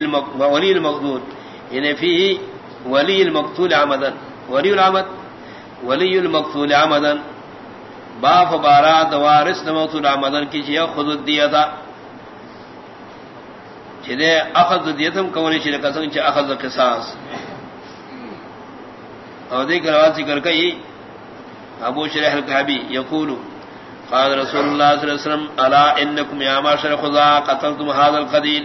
ولی المقدود یعنی فی ولی المقتول عمدن ولی العمد ولی المقتول عمدن باف بارا دوارس مقتول عمدن کی چیئے خود دیا تھا اخذ دیتم کولی چھدے قسم چھے اخذ قصاص. اور دیکھ رواد ذکر کئی، ابو شرح القحبی یقولو، قال رسول اللہ صلی اللہ علیہ وسلم، الا انکم یا معاشر خدا، قتلتم هذا القدیل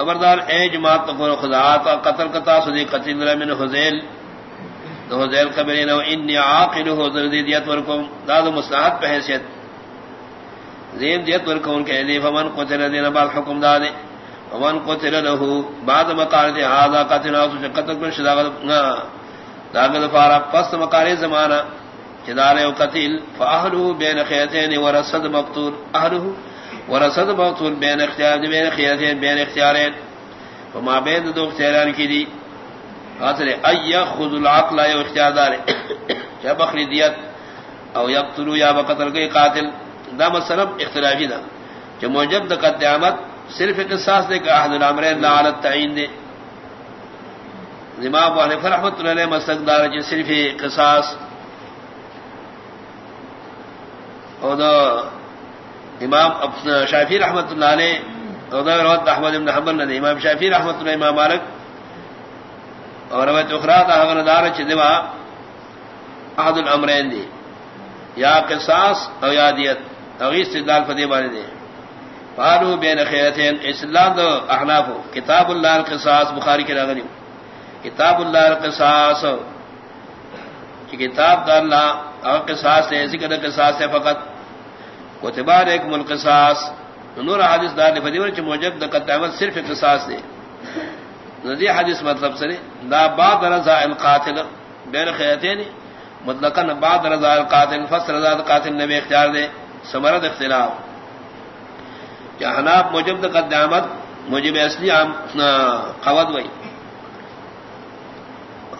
خبردار، اے جماعت تقول خدا کا قتل کتا سدی قتل من حذیل تو حذیل قبرین و انی عاقل ہو ذردی دیت ورکم. داد مصلحت پہ حیثیت۔ زین دیت ورکم، ان کے دی فمن قتل دین بعد حکم دادے ومن قتل له بعد مقال دی هذا قتل او قتل من شدا داغ فارا پس مقال زمانہ چدارے او قتل فاهله بین خیتین ورسد مقتول اهله ورسد مقتول بین اختیار دی، بین خیارین بین اختیارین. وما بین دو اختیاران کی دی؟ حاصل ای خذ العقل یا اختیار دار یا بخری دیت او یقتلوا یا بقتل گئی قاتل. دا مسلم اختلافی دا. جو موجب دا قدامت صرف قصاص دے کہ احد الامرین لا علی التعین دے. امام ابو حنیفہ رحمۃ اللہ علیہ مسلک دار جو صرف قصاص اور امام شافی رحمت اللہ علیہ روت احمد ابن حنبل نے امام شافی رحمت اللہ، امام مالک، اور روایت اخرى تھا دار چدوا احد الامرین دی۔ یا قصاص او یادیت او استدلال فدی بارے دے قالوا بین خیرتین، اسلام دو احناف کتاب اللہ القصاص، بخاری کے راغلی کتاب اللہ القصاص کہ کتاب دا اللہ او قصاص ہے، ذکر قصاص ہے فقط۔ وتبار ایک ملقصاص نور حدیث دار نے فدیور چ موجب د قدامت صرف قصاص دے ندی حدیث مطلب سرے دا بعد رضا القاتل، بین خیتین مطلقا بعد رضا القاتل، فصل رضا القاتل نبی اختیار دے سمرد اختلاف۔ کہ حناب موجب د قدامت موجب اصلی عام قوت وئی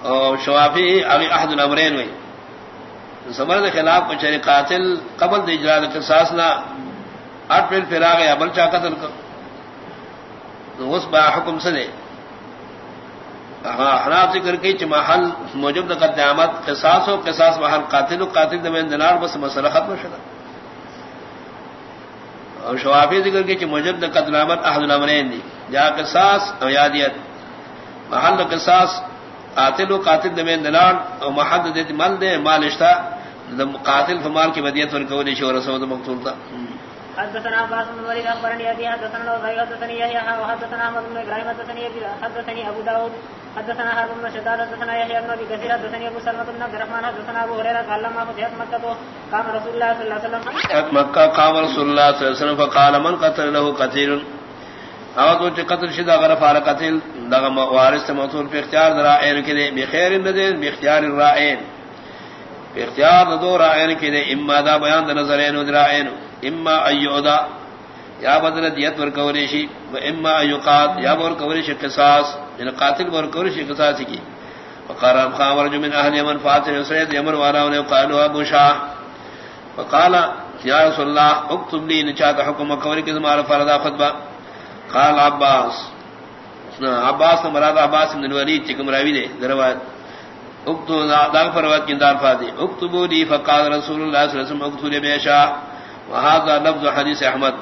اور شوافی ابھی احد الامرین وئی سمر خلاف کو چری یعنی قاتل قبل دے اجرا قصاص نہ اٹھ پھر پھرا گیا بل چا قتل کر۔ تو اس با حکم سے دے۔ حناب ذکر کی چ محل موجب د قدامت قصاص و قصاص محل قاتل و قاتل دمن دینار بس مسئلہ ختم شدا اور شوافی ذکر کی چ موجب د قدامت احد الامرین دی۔ جا قصاص او یادیت محل قصاص قاتل و قاتل دمین دلان او محد دیت مل دے مال اشتا قاتل فمال کی بدیت ورکولی شو رسول مقتول تا. حدثنا عباس بن وليد اخبرني ابي حدثنا وزيد حدثني يحيى وحدثنا احمد بن ابراهيم حدثني حدثني ابو داود حدثنا حرب بن شداد حدثنا يحيى بن ابي كثير حدثني ابو سلمة بن عبد الرحمن حدثنا ابو هريره قال لما فتحت مكه قام رسول الله صلى الله عليه وسلم. مكه قام رسول الله صلى الله عليه وسلم فقال من قتل له قتيل او تو چ قتل شدا غره فار قتل دغه وارث موصول په اختیار درا عین کې دي بخیر النذین باختیار الرائین په اختیار د دو رائین کې دي اما دا بیان د نظرین او درائین اما ایودا یا بدل دیت ور کولی شي و اما ایقات یا ور کولی شي قصاص ان قاتل ور کولی شي قصاص کی۔ وقال خامر من اهل یمن، فاتح سید یمن والا نے قالوا ابو شاہ۔ وقال یا رسول اللہ اكتب لي نچا حکم کولی کہ ہمارا فرض خطبہ۔ قال عباس. عباس مراد عباس بن الولید چکم راوی دے دروات اکتب دا فروات کی دار فادی اکتبوا لي فقال رسول الله صلى الله عليه وسلم اكتب لي بيشا وهذا لفظ حديث احمد.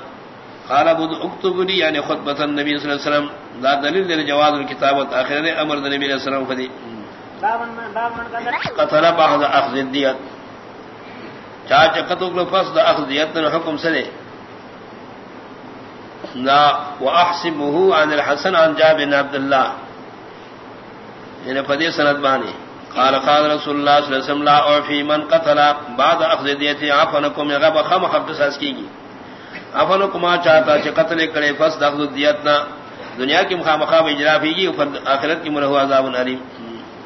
قال ابو اكتب لي يعني خطبه النبي صلى الله عليه وسلم. لا دلیل دے جواز الكتابت اخر امر النبي صلى الله عليه وسلم فدی. قتل بعض اخذ الديات چاچ قتل فصد اخذ الديات حکم سنے لا واحسبه عن الحسن عن جابر بن عبد الله. ان فدي سند باني قال قال رسول الله صلى الله عليه وسلم، لا اعفي من قتل بعد اخذ ديته عفنكم يغب خم خبط اسكيگي عفنكم ما چاہتا کہ قتل کرے، فس اخذ دیتنا. دنیا کی مخامخہ اجرا بھی گی اخرت کی مرہو عذاب علیم